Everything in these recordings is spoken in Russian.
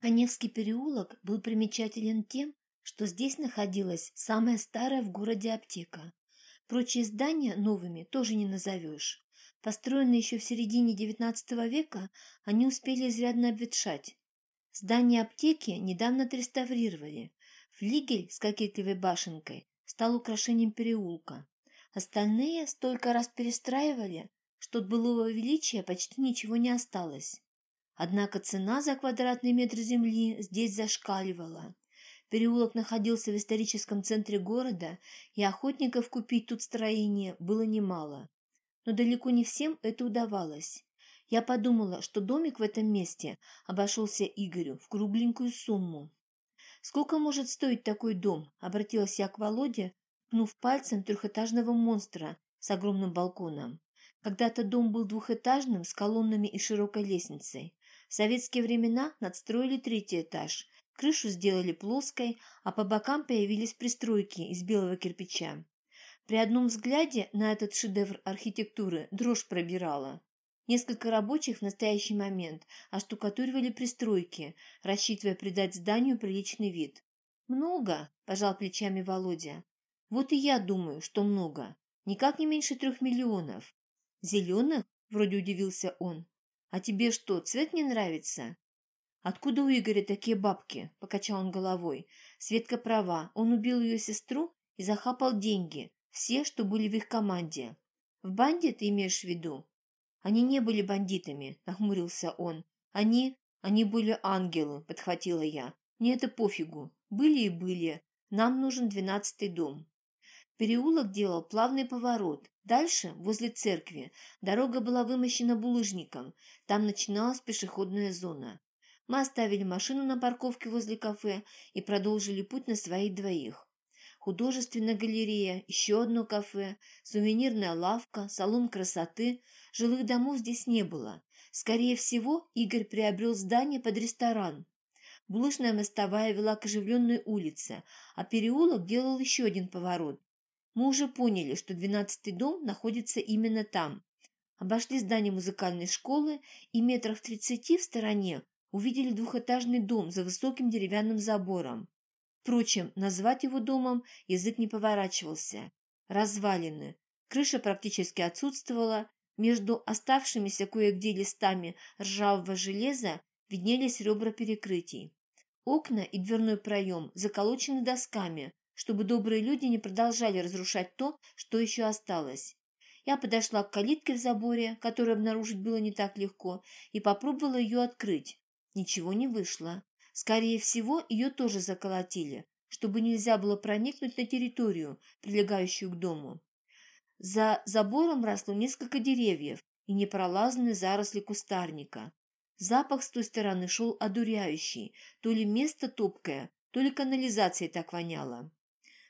Коневский переулок был примечателен тем, что здесь находилась самая старая в городе аптека. Прочие здания новыми тоже не назовешь. Построенные еще в середине XIX века, они успели изрядно обветшать. Здание аптеки недавно отреставрировали. Флигель с кокетливой башенкой стал украшением переулка. Остальные столько раз перестраивали, что от былого величия почти ничего не осталось. Однако цена за квадратный метр земли здесь зашкаливала. Переулок находился в историческом центре города, и охотников купить тут строение было немало. Но далеко не всем это удавалось. Я подумала, что домик в этом месте обошелся Игорю в кругленькую сумму. «Сколько может стоить такой дом?» – обратилась я к Володе, пнув пальцем трехэтажного монстра с огромным балконом. Когда-то дом был двухэтажным, с колоннами и широкой лестницей. В советские времена надстроили третий этаж, крышу сделали плоской, а по бокам появились пристройки из белого кирпича. При одном взгляде на этот шедевр архитектуры дрожь пробирала. Несколько рабочих в настоящий момент оштукатуривали пристройки, рассчитывая придать зданию приличный вид. «Много», – пожал плечами Володя. «Вот и я думаю, что много. Никак не меньше трех миллионов». «Зеленых?» – вроде удивился он. «А тебе что, цвет не нравится?» «Откуда у Игоря такие бабки?» – покачал он головой. Светка права, он убил ее сестру и захапал деньги, все, что были в их команде. «В банде ты имеешь в виду?» Они не были бандитами, нахмурился он. Они... они были ангелы, подхватила я. Мне это пофигу. Были и были. Нам нужен двенадцатый дом. Переулок делал плавный поворот. Дальше, возле церкви, дорога была вымощена булыжником. Там начиналась пешеходная зона. Мы оставили машину на парковке возле кафе и продолжили путь на своих двоих художественная галерея, еще одно кафе, сувенирная лавка, салон красоты. Жилых домов здесь не было. Скорее всего, Игорь приобрел здание под ресторан. Булочная мостовая вела к оживленной улице, а переулок делал еще один поворот. Мы уже поняли, что двенадцатый дом находится именно там. Обошли здание музыкальной школы и метров тридцати в стороне увидели двухэтажный дом за высоким деревянным забором. Впрочем, назвать его домом язык не поворачивался. Развалины. Крыша практически отсутствовала. Между оставшимися кое-где листами ржавого железа виднелись ребра перекрытий. Окна и дверной проем заколочены досками, чтобы добрые люди не продолжали разрушать то, что еще осталось. Я подошла к калитке в заборе, которую обнаружить было не так легко, и попробовала ее открыть. Ничего не вышло. Скорее всего, ее тоже заколотили, чтобы нельзя было проникнуть на территорию, прилегающую к дому. За забором росло несколько деревьев и непролазные заросли кустарника. Запах с той стороны шел одуряющий, то ли место топкое, то ли канализация так воняла.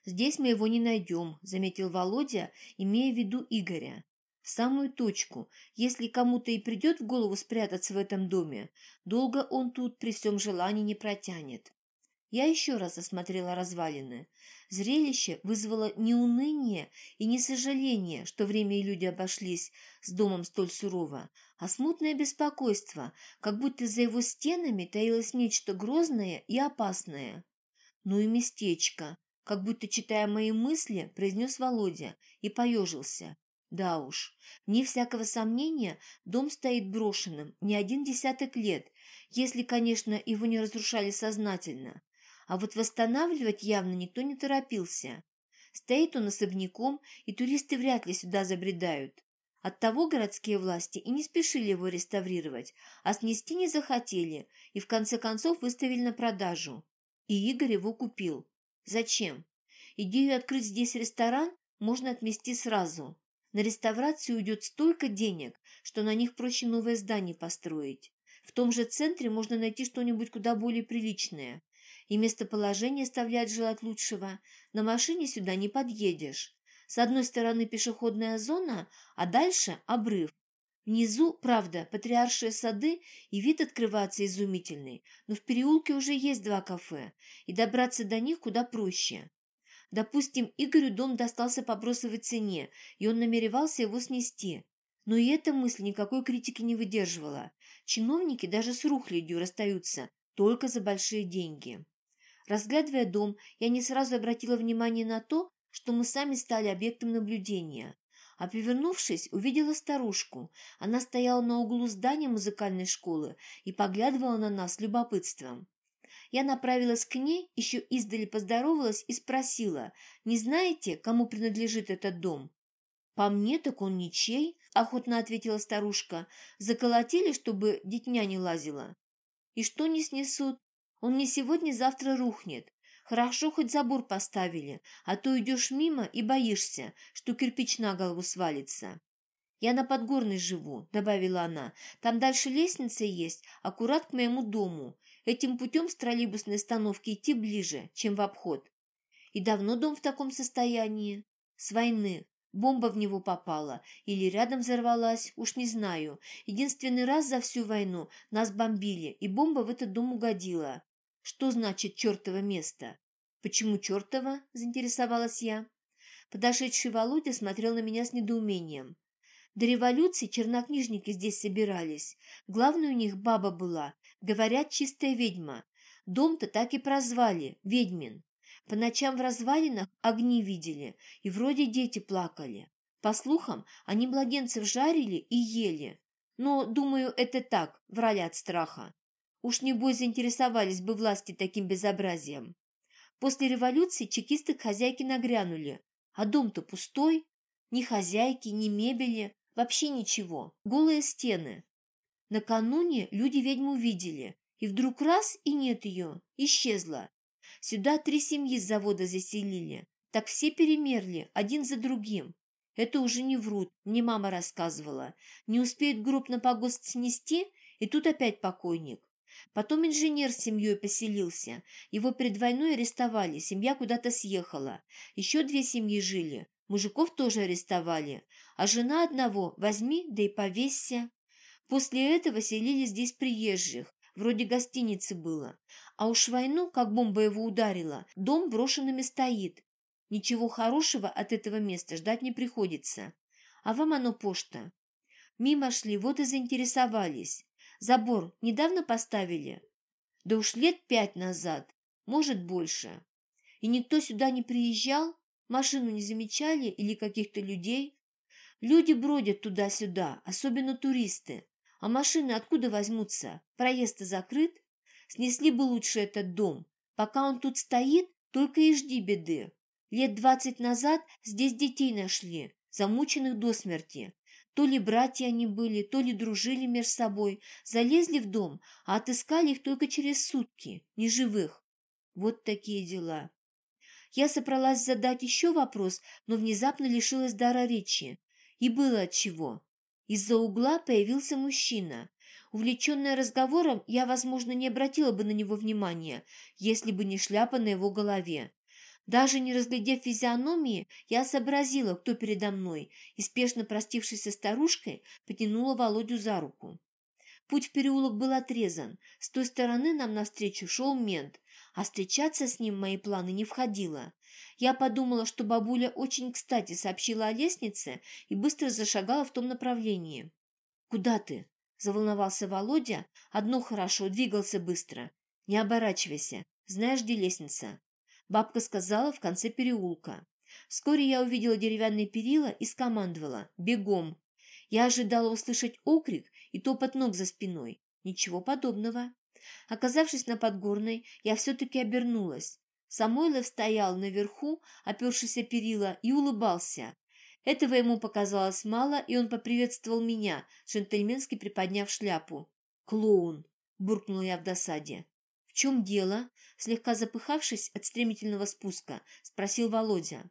«Здесь мы его не найдем», — заметил Володя, имея в виду Игоря в самую точку. Если кому-то и придет в голову спрятаться в этом доме, долго он тут при всем желании не протянет. Я еще раз осмотрела развалины. Зрелище вызвало не уныние и не сожаление, что время и люди обошлись с домом столь сурово, а смутное беспокойство, как будто за его стенами таилось нечто грозное и опасное. Ну и местечко, как будто, читая мои мысли, произнес Володя и поежился. Да уж, не всякого сомнения, дом стоит брошенным не один десяток лет, если, конечно, его не разрушали сознательно. А вот восстанавливать явно никто не торопился. Стоит он особняком, и туристы вряд ли сюда забредают. Оттого городские власти и не спешили его реставрировать, а снести не захотели и в конце концов выставили на продажу. И Игорь его купил. Зачем? Идею открыть здесь ресторан можно отмести сразу. На реставрацию уйдет столько денег, что на них проще новое здание построить. В том же центре можно найти что-нибудь куда более приличное. И местоположение оставляет желать лучшего. На машине сюда не подъедешь. С одной стороны пешеходная зона, а дальше обрыв. Внизу, правда, патриаршие сады и вид открывается изумительный, но в переулке уже есть два кафе, и добраться до них куда проще. Допустим, Игорю дом достался по бросовой цене, и он намеревался его снести. Но и эта мысль никакой критики не выдерживала. Чиновники даже с рухлядью расстаются только за большие деньги. Разглядывая дом, я не сразу обратила внимание на то, что мы сами стали объектом наблюдения. А повернувшись, увидела старушку. Она стояла на углу здания музыкальной школы и поглядывала на нас с любопытством. Я направилась к ней, еще издали поздоровалась и спросила, не знаете, кому принадлежит этот дом? «По мне так он ничей», — охотно ответила старушка. «Заколотили, чтобы детня не лазила». «И что не снесут? Он не сегодня-завтра рухнет. Хорошо, хоть забор поставили, а то идешь мимо и боишься, что кирпич на голову свалится. «Я на Подгорной живу», — добавила она. «Там дальше лестница есть, аккурат к моему дому. Этим путем с троллейбусной остановки идти ближе, чем в обход». «И давно дом в таком состоянии?» «С войны. Бомба в него попала. Или рядом взорвалась, уж не знаю. Единственный раз за всю войну нас бомбили, и бомба в этот дом угодила. Что значит чертово место? Почему чертово? Заинтересовалась я. Подошедший Володя смотрел на меня с недоумением. До революции чернокнижники здесь собирались. Главной у них баба была, говорят, чистая ведьма. Дом-то так и прозвали – Ведьмин. По ночам в развалинах огни видели, и вроде дети плакали. По слухам, они младенцев жарили и ели. Но, думаю, это так, врали от страха. Уж небось заинтересовались бы власти таким безобразием. После революции чекисты к хозяйке нагрянули, а дом-то пустой. Ни хозяйки, ни мебели, вообще ничего, голые стены. Накануне люди ведьму видели, и вдруг раз и нет ее, исчезла. Сюда три семьи с завода заселили, так все перемерли, один за другим. Это уже не врут, мне мама рассказывала. Не успеет гроб на погост снести, и тут опять покойник. Потом инженер с семьей поселился. Его перед войной арестовали, семья куда-то съехала. Еще две семьи жили. Мужиков тоже арестовали. А жена одного возьми, да и повесься. После этого селили здесь приезжих. Вроде гостиницы было. А уж войну, как бомба его ударила, дом брошенными стоит. Ничего хорошего от этого места ждать не приходится. А вам оно почта. Мимо шли, вот и заинтересовались. Забор недавно поставили? Да уж лет пять назад, может, больше. И никто сюда не приезжал? Машину не замечали или каких-то людей? Люди бродят туда-сюда, особенно туристы. А машины откуда возьмутся? Проезд закрыт? Снесли бы лучше этот дом. Пока он тут стоит, только и жди беды. Лет двадцать назад здесь детей нашли, замученных до смерти. То ли братья они были, то ли дружили между собой, залезли в дом, а отыскали их только через сутки, неживых. Вот такие дела. Я собралась задать еще вопрос, но внезапно лишилась дара речи. И было отчего. Из-за угла появился мужчина. Увлеченная разговором, я, возможно, не обратила бы на него внимания, если бы не шляпа на его голове. Даже не разглядев физиономии, я сообразила, кто передо мной, и, спешно простившись со старушкой, потянула Володю за руку. Путь в переулок был отрезан. С той стороны нам навстречу шел мент, а встречаться с ним мои планы не входило. Я подумала, что бабуля очень кстати сообщила о лестнице и быстро зашагала в том направлении. «Куда ты?» – заволновался Володя. «Одно хорошо, двигался быстро. Не оборачивайся. Знаешь, где лестница?» Бабка сказала в конце переулка. Вскоре я увидела деревянные перила и скомандовала «Бегом!». Я ожидала услышать окрик и топот ног за спиной. Ничего подобного. Оказавшись на Подгорной, я все-таки обернулась. Самойлов стоял наверху, опершись о перила, и улыбался. Этого ему показалось мало, и он поприветствовал меня, джентльменски приподняв шляпу. «Клоун!» – буркнула я в досаде чем дело?» Слегка запыхавшись от стремительного спуска, спросил Володя.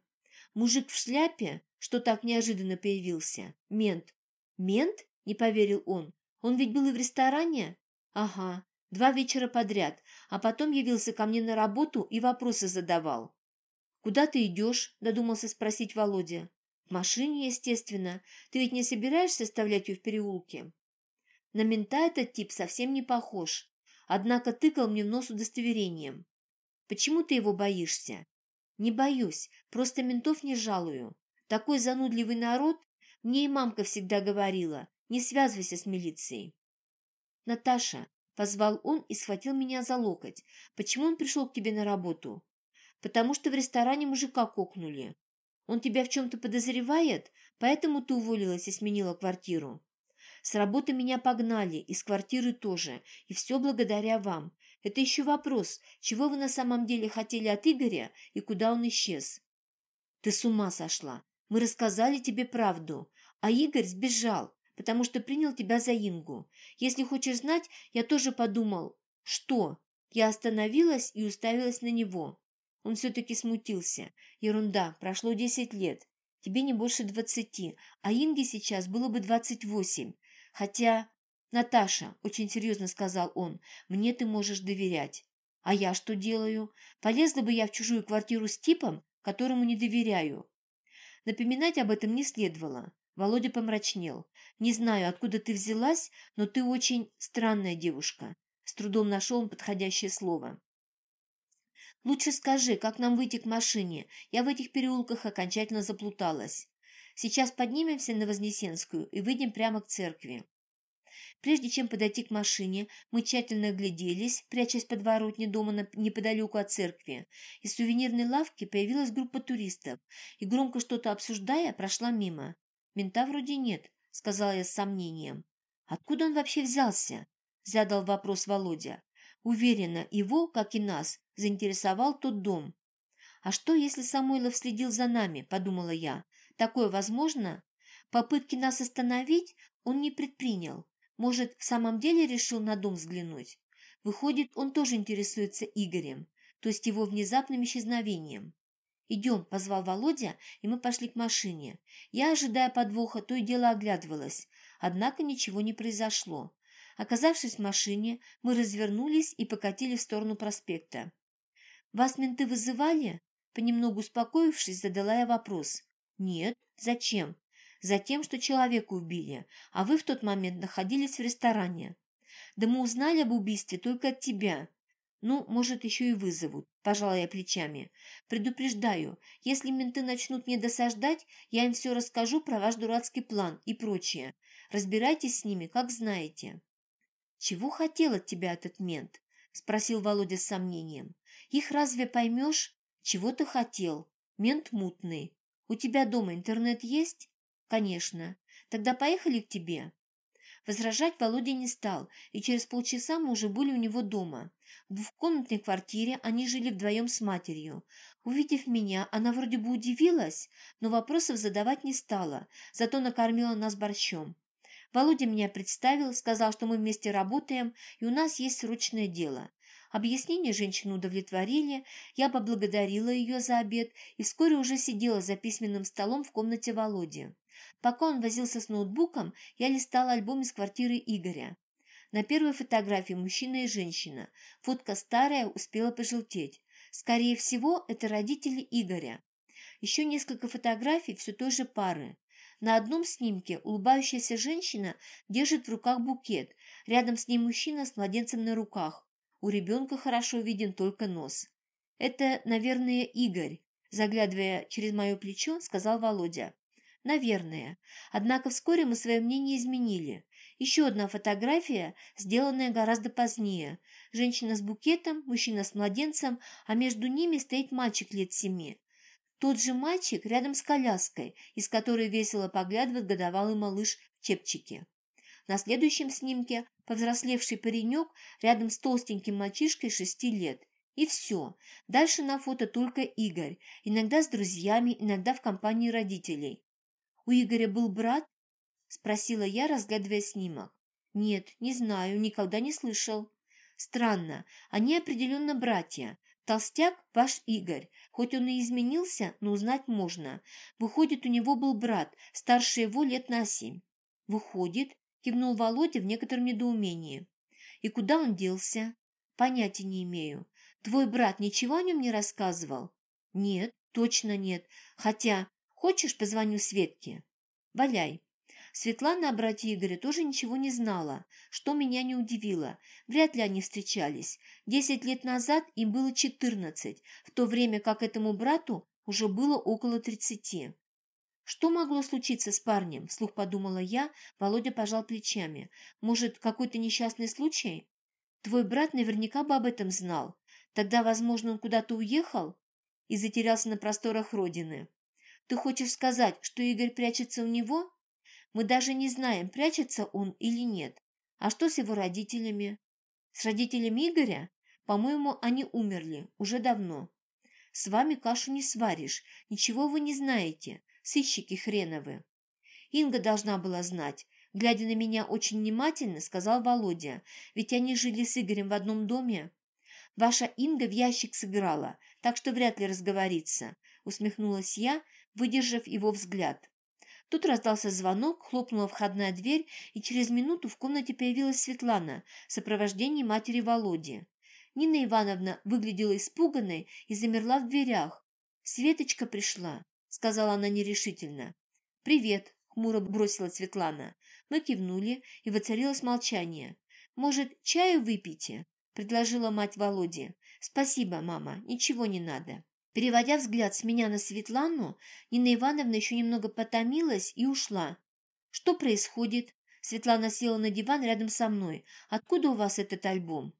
«Мужик в шляпе, что так неожиданно появился? Мент». «Мент?» – не поверил он. «Он ведь был и в ресторане?» «Ага, два вечера подряд, а потом явился ко мне на работу и вопросы задавал». «Куда ты идешь?» – додумался спросить Володя. «В машине, естественно. Ты ведь не собираешься оставлять ее в переулке?» На мента этот тип совсем не похож однако тыкал мне в нос удостоверением. «Почему ты его боишься?» «Не боюсь, просто ментов не жалую. Такой занудливый народ, мне и мамка всегда говорила, не связывайся с милицией». «Наташа, Позвал он и схватил меня за локоть. «Почему он пришел к тебе на работу?» «Потому что в ресторане мужика кокнули. Он тебя в чем-то подозревает, поэтому ты уволилась и сменила квартиру. С работы меня погнали, из квартиры тоже, и все благодаря вам. Это еще вопрос, чего вы на самом деле хотели от Игоря и куда он исчез?» «Ты с ума сошла. Мы рассказали тебе правду, а Игорь сбежал потому что принял тебя за Ингу. Если хочешь знать, я тоже подумал. Что? Я остановилась и уставилась на него. Он все-таки смутился. Ерунда, прошло десять лет. Тебе не больше двадцати, а Инге сейчас было бы двадцать восемь. Хотя... «Наташа», — очень серьезно сказал он, — «мне ты можешь доверять». «А я что делаю? Полезла бы я в чужую квартиру с типом, которому не доверяю». Напоминать об этом не следовало. Володя помрачнел. «Не знаю, откуда ты взялась, но ты очень странная девушка». С трудом нашел он подходящее слово. «Лучше скажи, как нам выйти к машине? Я в этих переулках окончательно заплуталась. Сейчас поднимемся на Вознесенскую и выйдем прямо к церкви». Прежде чем подойти к машине, мы тщательно огляделись, прячась под воротни дома неподалеку от церкви. Из сувенирной лавки появилась группа туристов и, громко что-то обсуждая, прошла мимо. «Мента вроде нет», — сказала я с сомнением. «Откуда он вообще взялся?» — задал вопрос Володя. Уверена, его, как и нас, заинтересовал тот дом. «А что, если Самойлов следил за нами?» – подумала я. «Такое возможно?» Попытки нас остановить он не предпринял. Может, в самом деле решил на дом взглянуть? Выходит, он тоже интересуется Игорем, то есть его внезапным исчезновением. «Идем», — позвал Володя, и мы пошли к машине. Я, ожидая подвоха, то и дело оглядывалась. Однако ничего не произошло. Оказавшись в машине, мы развернулись и покатили в сторону проспекта. «Вас менты вызывали?» Понемногу успокоившись, задала я вопрос. «Нет. Зачем?» «Затем, что человека убили, а вы в тот момент находились в ресторане. Да мы узнали об убийстве только от тебя. Ну, может, еще и вызовут, пожалуй, я плечами. Предупреждаю, если менты начнут мне досаждать, я им все расскажу про ваш дурацкий план и прочее. Разбирайтесь с ними, как знаете. Чего хотел от тебя этот мент? Спросил Володя с сомнением. Их разве поймешь? Чего ты хотел? Мент мутный. У тебя дома интернет есть? Конечно. Тогда поехали к тебе. Возражать Володя не стал, и через полчаса мы уже были у него дома. В двухкомнатной квартире они жили вдвоем с матерью. Увидев меня, она вроде бы удивилась, но вопросов задавать не стала, зато накормила нас борщом. Володя меня представил, сказал, что мы вместе работаем, и у нас есть срочное дело. Объяснения женщину удовлетворили, я поблагодарила ее за обед и вскоре уже сидела за письменным столом в комнате Володи. Пока он возился с ноутбуком, я листала альбом из квартиры Игоря. На первой фотографии мужчина и женщина. Фотка старая, успела пожелтеть. Скорее всего, это родители Игоря. Еще несколько фотографий все той же пары. На одном снимке улыбающаяся женщина держит в руках букет. Рядом с ней мужчина с младенцем на руках. У ребенка хорошо виден только нос. «Это, наверное, Игорь», заглядывая через мое плечо, сказал Володя. Наверное. Однако вскоре мы свое мнение изменили. Еще одна фотография, сделанная гораздо позднее. Женщина с букетом, мужчина с младенцем, а между ними стоит мальчик лет семи. Тот же мальчик рядом с коляской, из которой весело поглядывает годовалый малыш в чепчике. На следующем снимке повзрослевший паренек рядом с толстеньким мальчишкой шести лет. И все. Дальше на фото только Игорь, иногда с друзьями, иногда в компании родителей. «У Игоря был брат?» – спросила я, разглядывая снимок. «Нет, не знаю, никогда не слышал». «Странно, они определенно братья. Толстяк – ваш Игорь. Хоть он и изменился, но узнать можно. Выходит, у него был брат, старше его лет на семь». «Выходит?» – кивнул Володя в некотором недоумении. «И куда он делся?» «Понятия не имею. Твой брат ничего о нем не рассказывал?» «Нет, точно нет. Хотя Хочешь, позвоню Светке? Валяй. Светлана о брате Игоря тоже ничего не знала, что меня не удивило. Вряд ли они встречались. Десять лет назад им было четырнадцать, в то время как этому брату уже было около тридцати. Что могло случиться с парнем? Вслух подумала я, Володя пожал плечами. Может, какой-то несчастный случай? Твой брат наверняка бы об этом знал. Тогда, возможно, он куда-то уехал и затерялся на просторах родины. Ты хочешь сказать, что Игорь прячется у него? Мы даже не знаем, прячется он или нет. А что с его родителями? С родителями Игоря? По-моему, они умерли уже давно. С вами кашу не сваришь, ничего вы не знаете, сыщики хреновы. Инга должна была знать. Глядя на меня очень внимательно, сказал Володя, ведь они жили с Игорем в одном доме. Ваша Инга в ящик сыграла, так что вряд ли разговорится, усмехнулась я, выдержав его взгляд. Тут раздался звонок, хлопнула входная дверь, и через минуту в комнате появилась Светлана в сопровождении матери Володи. Нина Ивановна выглядела испуганной и замерла в дверях. «Светочка пришла», — сказала она нерешительно. «Привет», — хмуро бросила Светлана. Мы кивнули, и воцарилось молчание. «Может, чаю выпейте?» — предложила мать Володи. «Спасибо, мама, ничего не надо». Переводя взгляд с меня на Светлану, Нина Ивановна еще немного потомилась и ушла. «Что происходит?» Светлана села на диван рядом со мной. «Откуда у вас этот альбом?»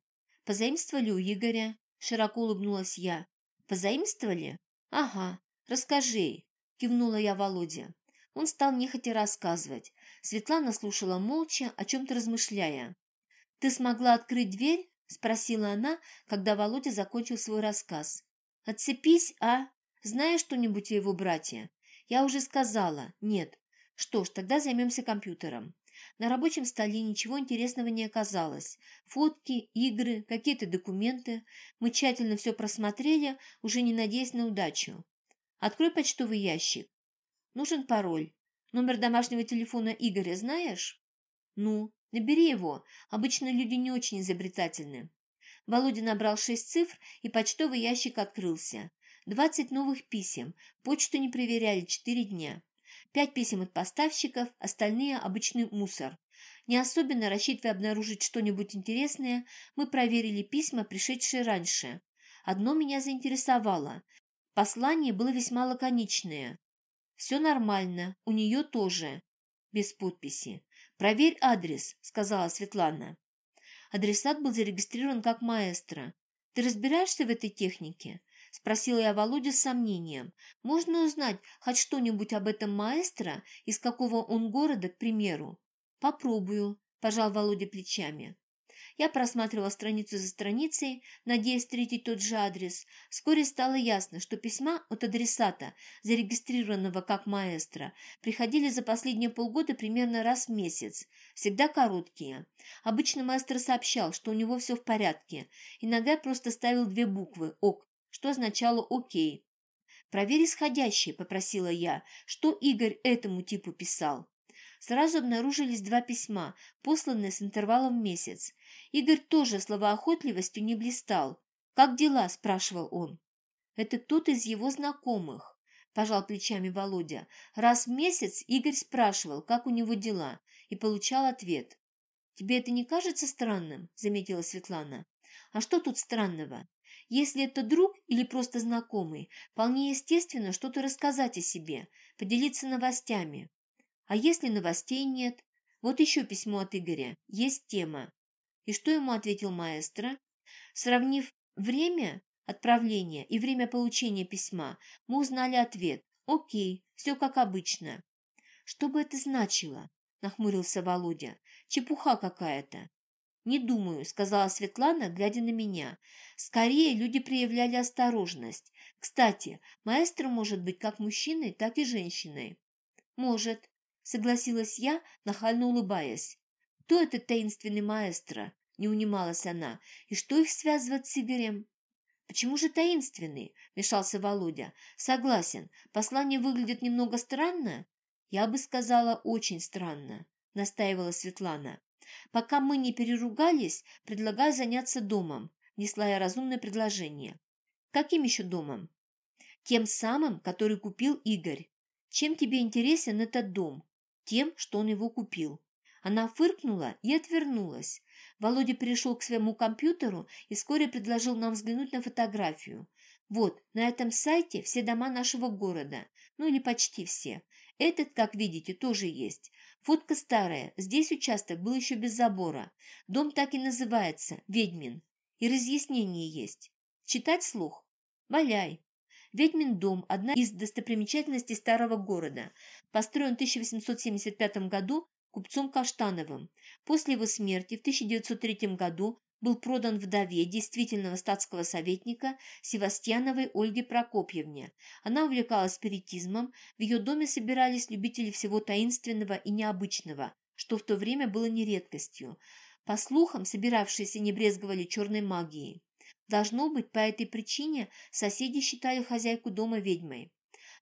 «Позаимствовали у Игоря», — широко улыбнулась я. «Позаимствовали?» «Ага, расскажи», — кивнула я Володе. Он стал нехотя рассказывать. Светлана слушала молча, о чем-то размышляя. «Ты смогла открыть дверь?» — спросила она, когда Володя закончил свой рассказ. «Отцепись, а? Знаешь что-нибудь о его брате?» «Я уже сказала. Нет. Что ж, тогда займемся компьютером». На рабочем столе ничего интересного не оказалось. Фотки, игры, какие-то документы. Мы тщательно все просмотрели, уже не надеясь на удачу. «Открой почтовый ящик. Нужен пароль. Номер домашнего телефона Игоря знаешь?» «Ну, набери его. Обычно люди не очень изобретательны». Володя набрал шесть цифр, и почтовый ящик открылся. Двадцать новых писем. Почту не проверяли четыре дня. Пять писем от поставщиков, остальные – обычный мусор. Не особенно рассчитывая обнаружить что-нибудь интересное, мы проверили письма, пришедшие раньше. Одно меня заинтересовало. Послание было весьма лаконичное. «Все нормально, у нее тоже». Без подписи. «Проверь адрес», — сказала Светлана. Адресат был зарегистрирован как маэстро. «Ты разбираешься в этой технике?» – спросила я Володю с сомнением. «Можно узнать хоть что-нибудь об этом маэстро, из какого он города, к примеру?» «Попробую», – пожал Володя плечами. Я просматривала страницу за страницей, надеясь встретить тот же адрес. Вскоре стало ясно, что письма от адресата, зарегистрированного как маэстро, приходили за последние полгода примерно раз в месяц, всегда короткие. Обычно маэстро сообщал, что у него все в порядке. Иногда просто ставил две буквы «ОК», что означало «Окей». «Проверь исходящие», — попросила я, что Игорь этому типу писал. Сразу обнаружились два письма, посланные с интервалом месяц. Игорь тоже словоохотливостью не блистал. «Как дела?» – спрашивал он. «Это кто-то из его знакомых», – пожал плечами Володя. Раз в месяц Игорь спрашивал, как у него дела, и получал ответ. «Тебе это не кажется странным?» – заметила Светлана. «А что тут странного? Если это друг или просто знакомый, вполне естественно что-то рассказать о себе, поделиться новостями. А если новостей нет? Вот еще письмо от Игоря. Есть тема. И что ему ответил маэстро? Сравнив время отправления и время получения письма, мы узнали ответ. Окей, все как обычно. Что бы это значило? Нахмурился Володя. Чепуха какая-то. «Не думаю», — сказала Светлана, глядя на меня. «Скорее люди проявляли осторожность. Кстати, маэстро может быть как мужчиной, так и женщиной». «Может согласилась я, нахально улыбаясь. «Кто этот таинственный маэстро?» – не унималась она. «И что их связывает с Игорем?» «Почему же таинственный?» – мешался Володя. «Согласен, послание выглядит немного странно?» «Я бы сказала, очень странно», – настаивала Светлана. «Пока мы не переругались, предлагаю заняться домом», – несла я разумное предложение. «Каким еще домом?» «Тем самым, который купил Игорь. Чем тебе интересен этот дом? Тем, что он его купил. Она фыркнула и отвернулась. Володя перешел к своему компьютеру и вскоре предложил нам взглянуть на фотографию. Вот, на этом сайте все дома нашего города, ну или почти все. Этот, как видите, тоже есть. Фотка старая, здесь участок был еще без забора. Дом так и называется – Ведьмин. И разъяснение есть. Читать слух? Валяй. Ведьмин дом – одна из достопримечательностей старого города. Построен в 1875 году купцом Каштановым. После его смерти в 1903 году был продан вдове действительного статского советника Севастьяновой Ольге Прокопьевне. Она увлекалась спиритизмом, в ее доме собирались любители всего таинственного и необычного, что в то время было не редкостью. По слухам, собиравшиеся не брезговали черной магией. Должно быть, по этой причине соседи считали хозяйку дома ведьмой.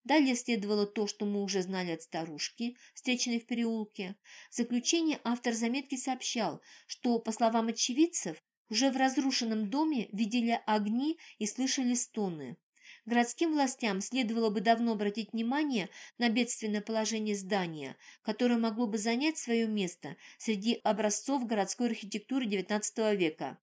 Далее следовало то, что мы уже знали от старушки, встреченной в переулке. В заключение автор заметки сообщал, что, по словам очевидцев, уже в разрушенном доме видели огни и слышали стоны. Городским властям следовало бы давно обратить внимание на бедственное положение здания, которое могло бы занять свое место среди образцов городской архитектуры XIX века.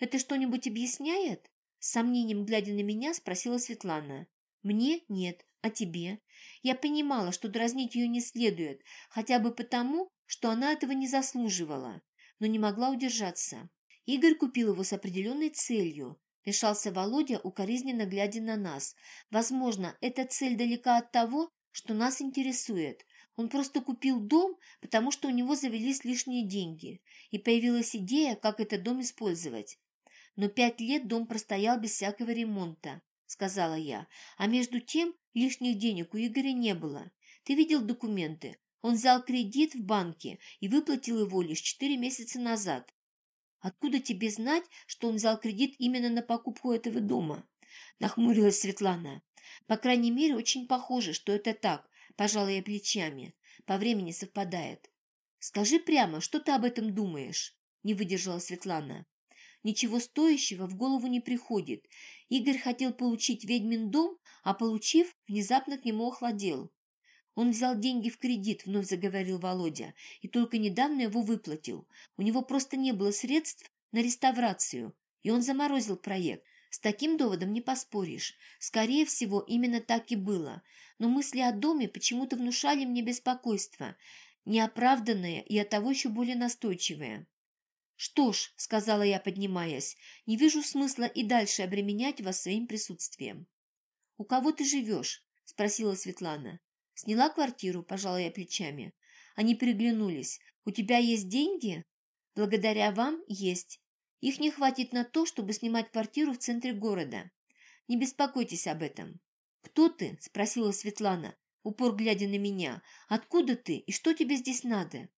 «Это что-нибудь объясняет?» С сомнением глядя на меня, спросила Светлана. «Мне нет, а тебе? Я понимала, что дразнить ее не следует, хотя бы потому, что она этого не заслуживала, но не могла удержаться. Игорь купил его с определенной целью. Мешался Володя, укоризненно глядя на нас. Возможно, эта цель далека от того, что нас интересует. Он просто купил дом, потому что у него завелись лишние деньги, и появилась идея, как этот дом использовать. Но пять лет дом простоял без всякого ремонта, сказала я. А между тем лишних денег у Игоря не было. Ты видел документы? Он взял кредит в банке и выплатил его лишь четыре месяца назад. Откуда тебе знать, что он взял кредит именно на покупку этого дома? Нахмурилась Светлана. По крайней мере, очень похоже, что это так, пожала плечами. По времени совпадает. Скажи прямо, что ты об этом думаешь? Не выдержала Светлана. Ничего стоящего в голову не приходит. Игорь хотел получить ведьмин дом, а получив, внезапно к нему охладел. Он взял деньги в кредит, вновь заговорил Володя, и только недавно его выплатил. У него просто не было средств на реставрацию, и он заморозил проект. С таким доводом не поспоришь. Скорее всего, именно так и было. Но мысли о доме почему-то внушали мне беспокойство, неоправданное и оттого еще более настойчивое. «Что ж», — сказала я, поднимаясь, — «не вижу смысла и дальше обременять вас своим присутствием». «У кого ты живешь?» — спросила Светлана. Сняла квартиру, пожала я плечами. Они переглянулись. «У тебя есть деньги?» «Благодаря вам есть. Их не хватит на то, чтобы снимать квартиру в центре города. Не беспокойтесь об этом». «Кто ты?» – спросила Светлана, упор глядя на меня. «Откуда ты и что тебе здесь надо?»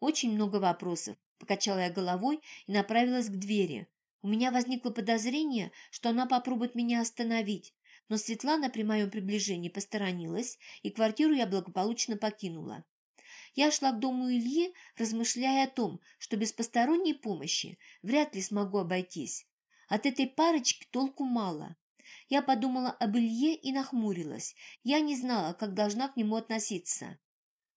«Очень много вопросов», – покачала я головой и направилась к двери. У меня возникло подозрение, что она попробует меня остановить, но Светлана при моем приближении посторонилась, и квартиру я благополучно покинула. Я шла к дому Ильи, размышляя о том, что без посторонней помощи вряд ли смогу обойтись. От этой парочки толку мало. Я подумала об Илье и нахмурилась. Я не знала, как должна к нему относиться.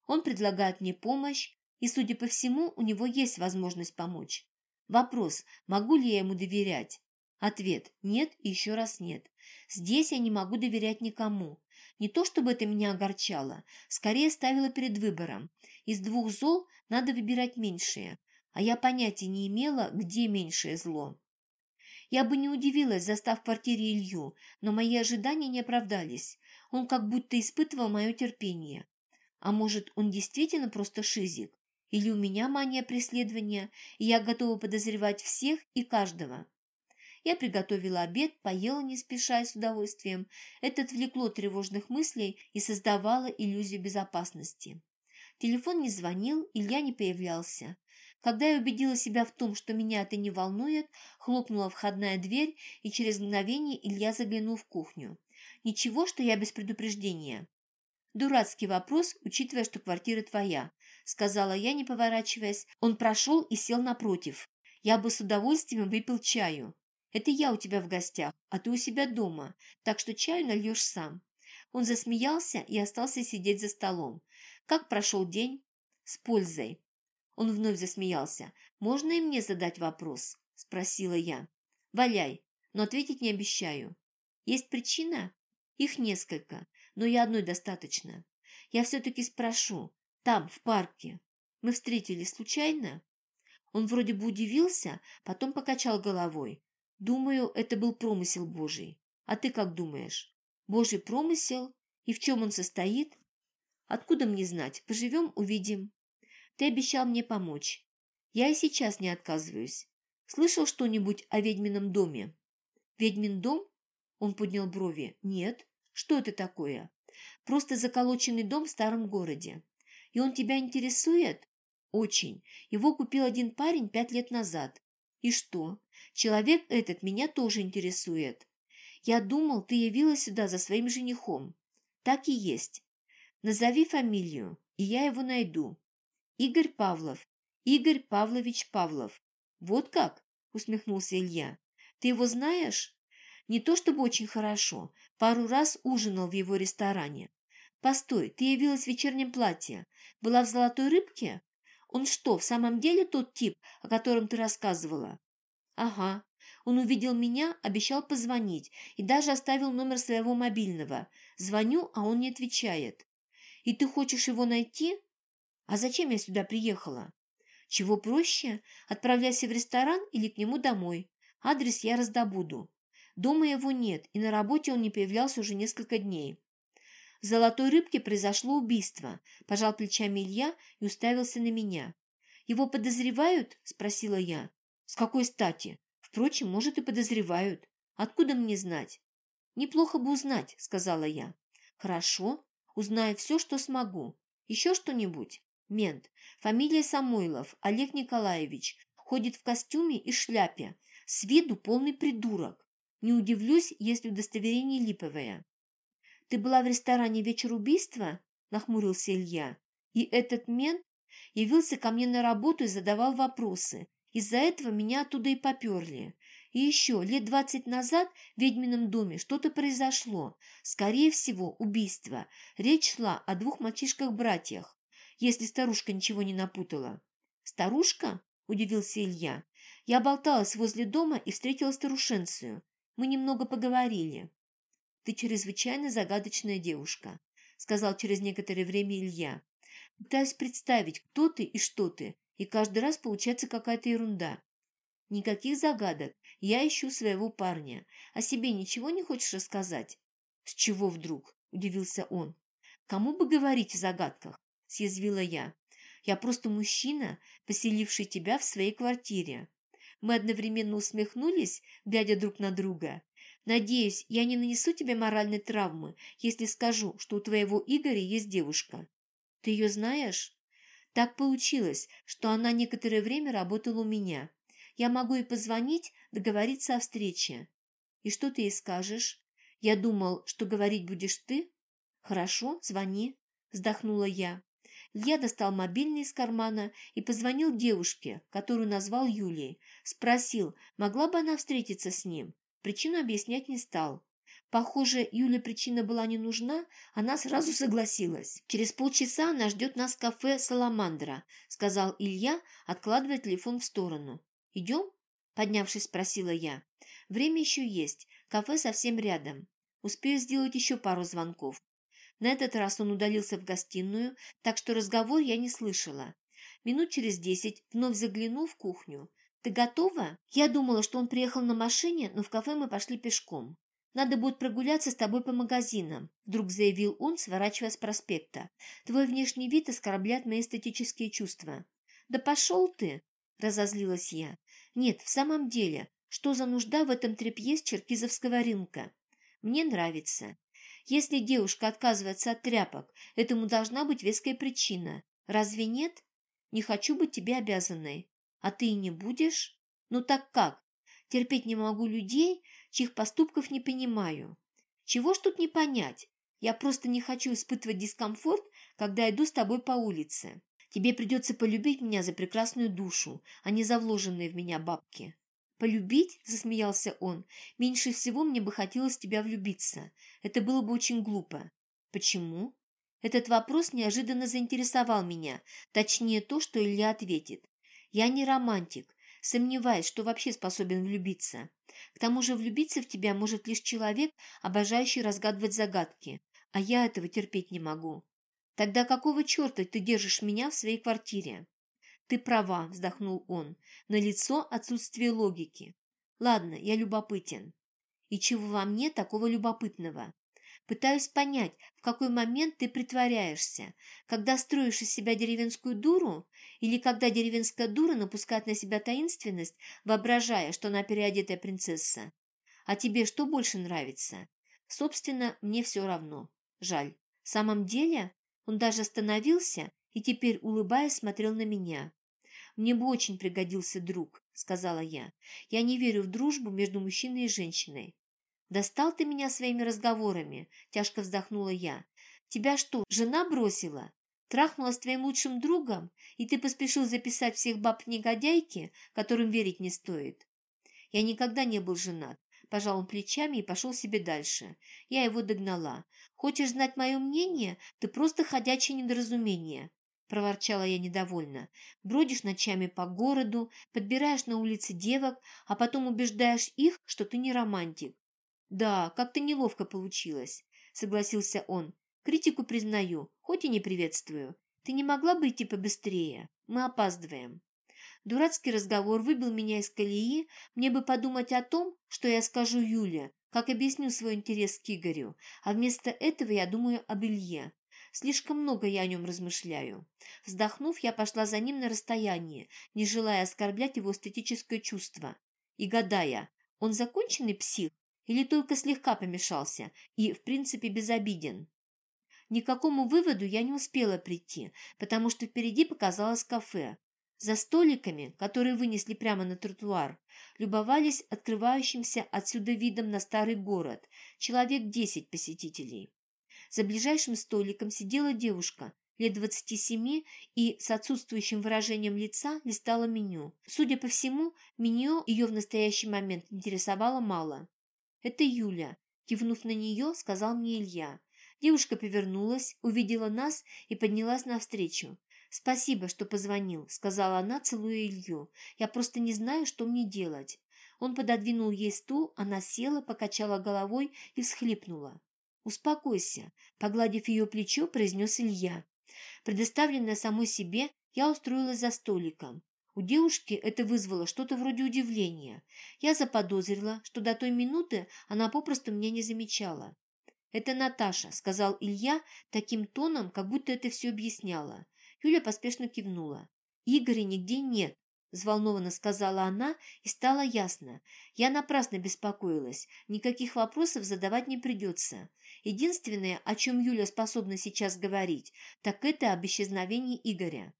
Он предлагает мне помощь, и, судя по всему, у него есть возможность помочь. Вопрос, могу ли я ему доверять? Ответ – нет и еще раз нет. Здесь я не могу доверять никому. Не то чтобы это меня огорчало, скорее ставило перед выбором. Из двух зол надо выбирать меньшее, а я понятия не имела, где меньшее зло. Я бы не удивилась, застав в квартире Илью, но мои ожидания не оправдались. Он как будто испытывал мое терпение. А может, он действительно просто шизик? Или у меня мания преследования, и я готова подозревать всех и каждого? Я приготовила обед, поела не спеша с удовольствием. Это отвлекло тревожных мыслей и создавало иллюзию безопасности. Телефон не звонил, Илья не появлялся. Когда я убедила себя в том, что меня это не волнует, хлопнула входная дверь, и через мгновение Илья заглянул в кухню. «Ничего, что я без предупреждения». «Дурацкий вопрос, учитывая, что квартира твоя», — сказала я, не поворачиваясь. Он прошел и сел напротив. «Я бы с удовольствием выпил чаю». Это я у тебя в гостях, а ты у себя дома, так что чаю нальешь сам». Он засмеялся и остался сидеть за столом. «Как прошел день?» «С пользой». Он вновь засмеялся. «Можно и мне задать вопрос?» – спросила я. «Валяй, но ответить не обещаю. Есть причина?» «Их несколько, но и одной достаточно. Я все-таки спрошу. Там, в парке. Мы встретились случайно?» Он вроде бы удивился, потом покачал головой. «Думаю, это был промысел Божий. А ты как думаешь? Божий промысел? И в чем он состоит? Откуда мне знать? Поживем, увидим. Ты обещал мне помочь. Я и сейчас не отказываюсь. Слышал что-нибудь о ведьмином доме? Ведьмин дом? Он поднял брови. Нет. Что это такое? Просто заколоченный дом в старом городе. И он тебя интересует? Очень. Его купил один парень пять лет назад. И что? Человек этот меня тоже интересует. Я думал, ты явилась сюда за своим женихом. Так и есть. Назови фамилию, и я его найду. Игорь Павлов. Игорь Павлович Павлов. Вот как? Усмехнулся Илья. Ты его знаешь? Не то чтобы очень хорошо. Пару раз ужинал в его ресторане. Постой, ты явилась в вечернем платье. Была в золотой рыбке? Он что, в самом деле тот тип, о котором ты рассказывала? Ага. Он увидел меня, обещал позвонить и даже оставил номер своего мобильного. Звоню, а он не отвечает. И ты хочешь его найти? А зачем я сюда приехала? Чего проще? Отправляйся в ресторан или к нему домой. Адрес я раздобуду. Дома его нет, и на работе он не появлялся уже несколько дней. В «Золотой рыбке» произошло убийство, пожал плечами Илья и уставился на меня. «Его подозревают?» – спросила я. «С какой стати? Впрочем, может, и подозревают. Откуда мне знать?» «Неплохо бы узнать», – сказала я. «Хорошо, узнаю все, что смогу. Еще что-нибудь?» «Мент. Фамилия Самойлов, Олег Николаевич. Ходит в костюме и шляпе. С виду полный придурок. Не удивлюсь, если удостоверение липовое. «Ты была в ресторане «Вечер убийства»?» – нахмурился Илья. «И этот мент явился ко мне на работу и задавал вопросы. Из-за этого меня оттуда и поперли. И еще лет двадцать назад в ведьмином доме что-то произошло. Скорее всего, убийство. Речь шла о двух мальчишках-братьях, если старушка ничего не напутала. «Старушка?» – удивился Илья. «Я болталась возле дома и встретила старушенцию. Мы немного поговорили. «Ты чрезвычайно загадочная девушка», — сказал через некоторое время Илья. «Пытаюсь представить, кто ты и что ты, и каждый раз получается какая-то ерунда. Никаких загадок. Я ищу своего парня. О себе ничего не хочешь рассказать?» «С чего вдруг?» – удивился он. «Кому бы говорить о загадках?» – съязвила я. «Я просто мужчина, поселивший тебя в своей квартире». Мы одновременно усмехнулись, глядя друг на друга. Надеюсь, я не нанесу тебе моральной травмы, если скажу, что у твоего Игоря есть девушка. Ты ее знаешь? Так получилось, что она некоторое время работала у меня. Я могу ей позвонить, договориться о встрече. И что ты ей скажешь? Я думал, что говорить будешь ты. Хорошо, звони, вздохнула я. Я достал мобильный из кармана и позвонил девушке, которую назвал Юлией. Спросил, могла бы она встретиться с ним. Причину объяснять не стал. Похоже, Юле причина была не нужна, она сразу согласилась. «Через полчаса она ждет нас в кафе «Саламандра», — сказал Илья, откладывая телефон в сторону. «Идем?» — поднявшись, спросила я. «Время еще есть, кафе совсем рядом. Успею сделать еще пару звонков». На этот раз он удалился в гостиную, так что разговор я не слышала. Минут через десять вновь заглянул в кухню. «Ты готова?» Я думала, что он приехал на машине, но в кафе мы пошли пешком. «Надо будет прогуляться с тобой по магазинам», — вдруг заявил он, сворачивая с проспекта. «Твой внешний вид оскорбляет мои эстетические чувства». «Да пошел ты!» — разозлилась я. «Нет, в самом деле, что за нужда в этом тряпье с черкизовского рынка? Мне нравится. Если девушка отказывается от тряпок, этому должна быть веская причина. Разве нет? Не хочу быть тебе обязанной. А ты не будешь? Ну так как? Терпеть не могу людей, чьих поступков не понимаю. Чего ж тут не понять? Я просто не хочу испытывать дискомфорт, когда иду с тобой по улице. Тебе придется полюбить меня за прекрасную душу, а не за вложенные в меня бабки. «Полюбить?» – засмеялся он. «Меньше всего мне бы хотелось в тебя влюбиться. Это было бы очень глупо». «Почему?» Этот вопрос неожиданно заинтересовал меня, точнее то, что Илья ответит. Я не романтик, сомневаюсь, что вообще способен влюбиться. К тому же влюбиться в тебя может лишь человек, обожающий разгадывать загадки, а я этого терпеть не могу. Тогда какого черта ты держишь меня в своей квартире? Ты права, вздохнул он. На лицо отсутствие логики. Ладно, я любопытен. И чего во мне такого любопытного? Пытаюсь понять, в какой момент ты притворяешься, когда строишь из себя деревенскую дуру или когда деревенская дура напускает на себя таинственность, воображая, что она переодетая принцесса. А тебе что больше нравится? Собственно, мне все равно. Жаль. В самом деле, он даже остановился и теперь, улыбаясь, смотрел на меня. «Мне бы очень пригодился друг», — сказала я. «Я не верю в дружбу между мужчиной и женщиной». «Достал ты меня своими разговорами», — тяжко вздохнула я. «Тебя что, жена бросила? Трахнула с твоим лучшим другом, и ты поспешил записать всех баб в негодяйки, которым верить не стоит?» Я никогда не был женат, пожал он плечами и пошел себе дальше. Я его догнала. «Хочешь знать мое мнение? Ты просто ходячее недоразумение проворчала я недовольно. «Бродишь ночами по городу, подбираешь на улице девок, а потом убеждаешь их, что ты не романтик». «Да, как-то неловко получилось», — согласился он. «Критику признаю, хоть и не приветствую. Ты не могла бы идти побыстрее? Мы опаздываем». Дурацкий разговор выбил меня из колеи, мне бы подумать о том, что я скажу Юле, как объясню свой интерес к Игорю, а вместо этого я думаю об Илье. Слишком много я о нем размышляю. Вздохнув, я пошла за ним на расстояние, не желая оскорблять его эстетическое чувство. И гадая, он законченный псих или только слегка помешался и, в принципе, безобиден? Ни к какому выводу я не успела прийти, потому что впереди показалось кафе. За столиками, которые вынесли прямо на тротуар, любовались открывающимся отсюда видом на старый город, человек десять посетителей. За ближайшим столиком сидела девушка лет двадцати семи и с отсутствующим выражением лица листала меню. Судя по всему, меню ее в настоящий момент интересовало мало. «Это Юля», – кивнув на нее, сказал мне Илья. Девушка повернулась, увидела нас и поднялась навстречу. «Спасибо, что позвонил», – сказала она, целуя Илью. «Я просто не знаю, что мне делать». Он пододвинул ей стул, она села, покачала головой и всхлипнула. «Успокойся», — погладив ее плечо, произнес Илья. Предоставленная самой себе, я устроилась за столиком. У девушки это вызвало что-то вроде удивления. Я заподозрила, что до той минуты она попросту меня не замечала. «Это Наташа», — сказал Илья таким тоном, как будто это все объясняло. Юля поспешно кивнула. «Игоря нигде нет. – взволнованно сказала она, и стало ясно. Я напрасно беспокоилась. Никаких вопросов задавать не придется. Единственное, о чем Юля способна сейчас говорить, так это об исчезновении Игоря.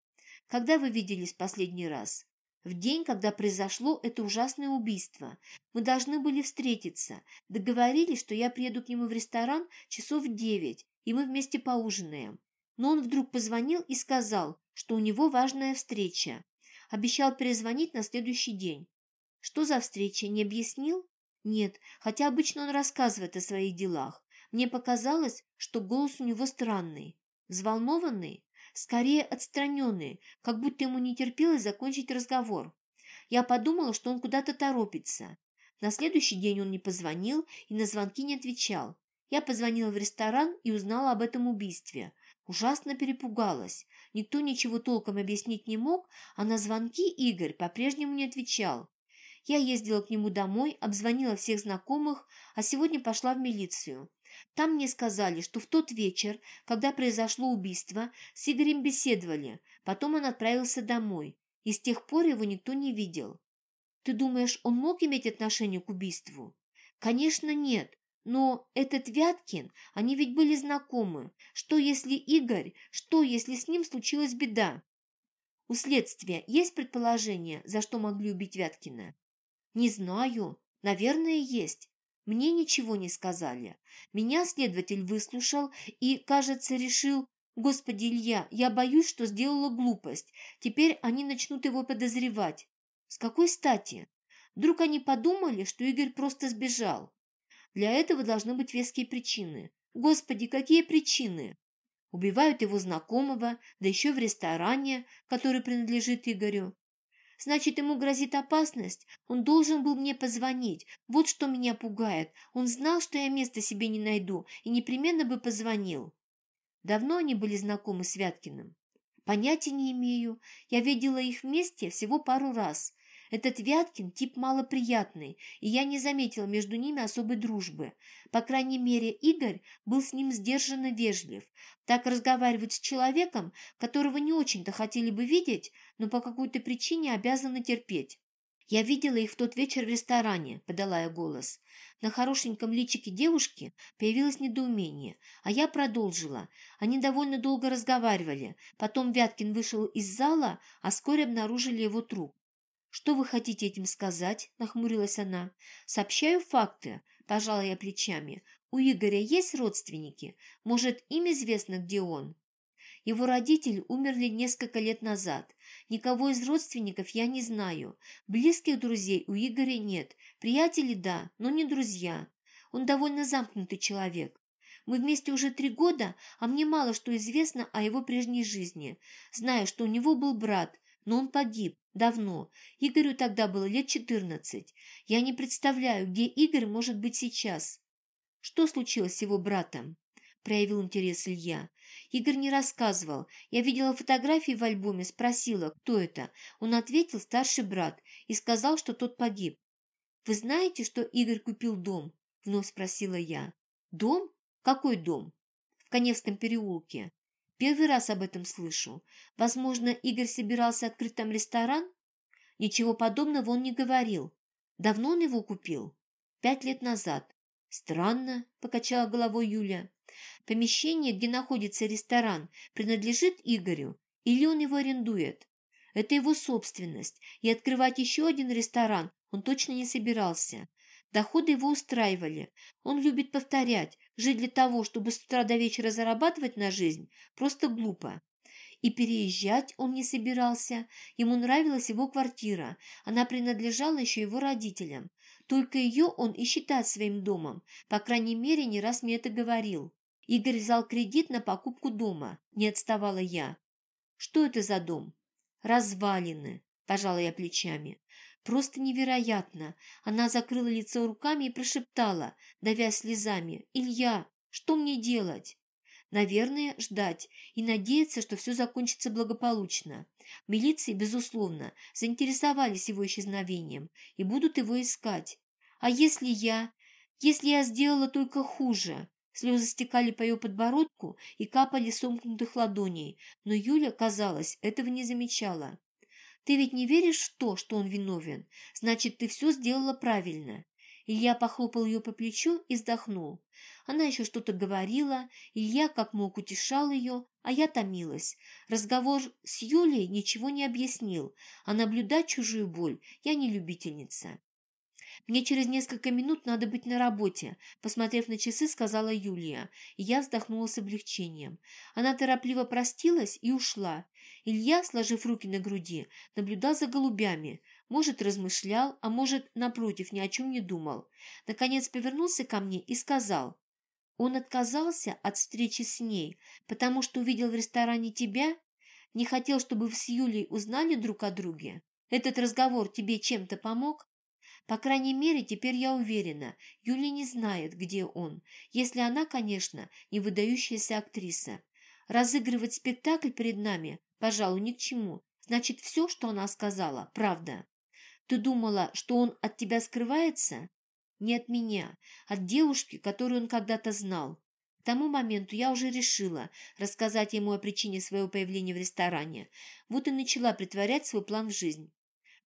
Когда вы виделись последний раз? В день, когда произошло это ужасное убийство. Мы должны были встретиться. Договорились, что я приеду к нему в ресторан часов в девять, и мы вместе поужинаем. Но он вдруг позвонил и сказал, что у него важная встреча. Обещал перезвонить на следующий день. Что за встреча, не объяснил? Нет, хотя обычно он рассказывает о своих делах. Мне показалось, что голос у него странный. Взволнованный? Скорее отстраненный, как будто ему не терпелось закончить разговор. Я подумала, что он куда-то торопится. На следующий день он не позвонил и на звонки не отвечал. Я позвонила в ресторан и узнала об этом убийстве. Ужасно перепугалась. Никто ничего толком объяснить не мог, а на звонки Игорь по-прежнему не отвечал. Я ездила к нему домой, обзвонила всех знакомых, а сегодня пошла в милицию. Там мне сказали, что в тот вечер, когда произошло убийство, с Игорем беседовали, потом он отправился домой, и с тех пор его никто не видел. Ты думаешь, он мог иметь отношение к убийству? Конечно, нет. Но этот Вяткин, они ведь были знакомы. Что если Игорь, что если с ним случилась беда? У следствия есть предположение, за что могли убить Вяткина? Не знаю. Наверное, есть. Мне ничего не сказали. Меня следователь выслушал и, кажется, решил... Господи, Илья, я боюсь, что сделала глупость. Теперь они начнут его подозревать. С какой стати? Вдруг они подумали, что Игорь просто сбежал. Для этого должны быть веские причины. Господи, какие причины? Убивают его знакомого, да еще в ресторане, который принадлежит Игорю. Значит, ему грозит опасность. Он должен был мне позвонить. Вот что меня пугает. Он знал, что я места себе не найду, и непременно бы позвонил. Давно они были знакомы с Вяткиным? Понятия не имею. Я видела их вместе всего пару раз. Этот Вяткин тип малоприятный, и я не заметила между ними особой дружбы. По крайней мере, Игорь был с ним сдержанно вежлив. Так разговаривать с человеком, которого не очень-то хотели бы видеть, но по какой-то причине обязаны терпеть. «Я видела их в тот вечер в ресторане», – подала я голос. На хорошеньком личике девушки появилось недоумение, а я продолжила. Они довольно долго разговаривали. Потом Вяткин вышел из зала, а вскоре обнаружили его труп. «Что вы хотите этим сказать?» – нахмурилась она. «Сообщаю факты», – пожала я плечами. «У Игоря есть родственники? Может, им известно, где он?» Его родители умерли несколько лет назад. Никого из родственников я не знаю. Близких друзей у Игоря нет. Приятели – да, но не друзья. Он довольно замкнутый человек. Мы вместе уже три года, а мне мало что известно о его прежней жизни. Знаю, что у него был брат, но он погиб. Давно. Игорю тогда было лет четырнадцать. Я не представляю, где Игорь может быть сейчас. Что случилось с его братом? Проявил интерес Илья. Игорь не рассказывал. Я видела фотографии в альбоме, спросила, кто это. Он ответил старший брат и сказал, что тот погиб. «Вы знаете, что Игорь купил дом?» – вновь спросила я. «Дом? Какой дом?» «В Коневском переулке. Первый раз об этом слышу. Возможно, Игорь собирался открыть там ресторан? Ничего подобного он не говорил. Давно он его купил? Пять лет назад. Странно, покачала головой Юля. Помещение, где находится ресторан, принадлежит Игорю или он его арендует? Это его собственность, и открывать еще один ресторан он точно не собирался. Доходы его устраивали. Он любит повторять, жить для того, чтобы с утра до вечера зарабатывать на жизнь, просто глупо. И переезжать он не собирался. Ему нравилась его квартира. Она принадлежала еще его родителям. Только ее он и считает своим домом. По крайней мере, не раз мне это говорил. Игорь взял кредит на покупку дома. Не отставала я. Что это за дом? Развалины, пожала я плечами. Просто невероятно. Она закрыла лицо руками и прошептала, давя слезами. «Илья, что мне делать?» Наверное, ждать и надеяться, что все закончится благополучно. Милиции, безусловно, заинтересовались его исчезновением и будут его искать. А если я... Если я сделала только хуже? Слезы стекали по ее подбородку и капали сомкнутых ладоней, но Юля, казалось, этого не замечала. «Ты ведь не веришь в то, что он виновен? Значит, ты все сделала правильно». Илья похлопал ее по плечу и вздохнул. Она еще что-то говорила, Илья как мог утешал ее, а я томилась. Разговор с Юлей ничего не объяснил, а наблюдать чужую боль я не любительница. «Мне через несколько минут надо быть на работе», – посмотрев на часы, сказала Юлия, и я вздохнула с облегчением. Она торопливо простилась и ушла. Илья, сложив руки на груди, наблюдал за голубями. Может, размышлял, а может, напротив, ни о чем не думал. Наконец повернулся ко мне и сказал. Он отказался от встречи с ней, потому что увидел в ресторане тебя, не хотел, чтобы вы с Юлей узнали друг о друге. Этот разговор тебе чем-то помог? По крайней мере, теперь я уверена, Юля не знает, где он, если она, конечно, не выдающаяся актриса. Разыгрывать спектакль перед нами, пожалуй, ни к чему. Значит, все, что она сказала, правда. Ты думала, что он от тебя скрывается? Не от меня, от девушки, которую он когда-то знал. К тому моменту я уже решила рассказать ему о причине своего появления в ресторане. Вот и начала притворять свой план в жизнь.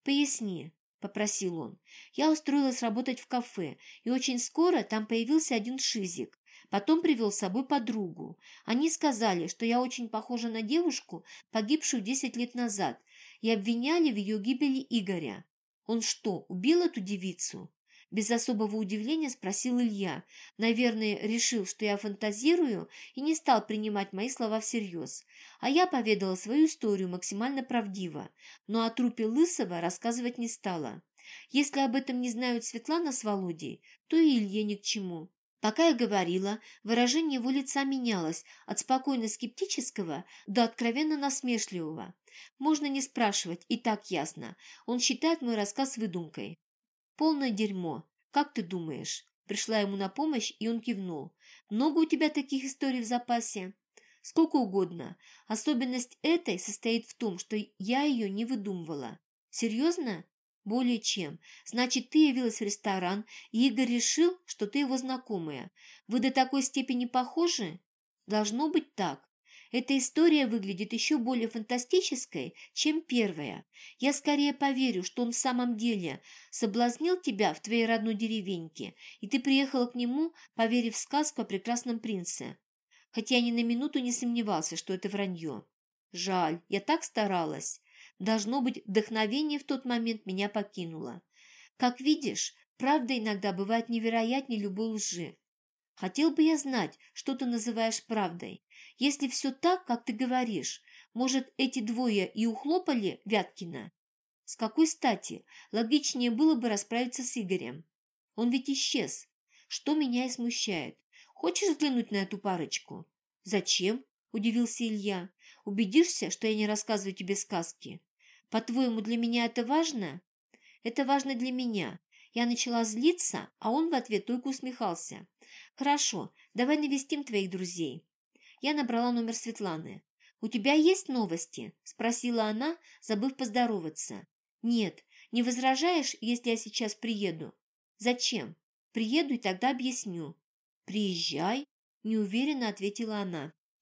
Поясни, – попросил он. Я устроилась работать в кафе, и очень скоро там появился один шизик. Потом привел с собой подругу. Они сказали, что я очень похожа на девушку, погибшую десять лет назад, и обвиняли в ее гибели Игоря. Он что, убил эту девицу? Без особого удивления спросил Илья. Наверное, решил, что я фантазирую, и не стал принимать мои слова всерьез. А я поведала свою историю максимально правдиво, но о трупе Лысого рассказывать не стала. Если об этом не знают Светлана с Володей, то и Илье ни к чему. Пока я говорила, выражение его лица менялось от спокойно скептического до откровенно насмешливого. Можно не спрашивать, и так ясно. Он считает мой рассказ выдумкой. «Полное дерьмо. Как ты думаешь?» Пришла ему на помощь, и он кивнул. «Много у тебя таких историй в запасе?» Сколько угодно. Особенность этой состоит в том, что я ее не выдумывала. Серьезно? Более чем. Значит, ты явилась в ресторан, и Игорь решил, что ты его знакомая. Вы до такой степени похожи? Должно быть так. Эта история выглядит еще более фантастической, чем первая. Я скорее поверю, что он в самом деле соблазнил тебя в твоей родной деревеньке, и ты приехала к нему, поверив в сказку о прекрасном принце. Хотя я ни на минуту не сомневался, что это вранье. Жаль, я так старалась. Должно быть, вдохновение в тот момент меня покинуло. Как видишь, правда иногда бывает невероятнее любой лжи. Хотел бы я знать, что ты называешь правдой. Если все так, как ты говоришь, может, эти двое и ухлопали Вяткина? С какой стати? Логичнее было бы расправиться с Игорем. Он ведь исчез. Что меня и смущает. Хочешь взглянуть на эту парочку? Зачем? Удивился Илья. Убедишься, что я не рассказываю тебе сказки? По-твоему, для меня это важно? Это важно для меня. Я начала злиться, а он в ответ только усмехался. Хорошо, давай навестим твоих друзей. Я набрала номер Светланы. «У тебя есть новости?» – спросила она, забыв поздороваться. «Нет, не возражаешь, если я сейчас приеду?» «Зачем?» «Приеду и тогда объясню». «Приезжай», – неуверенно ответила она.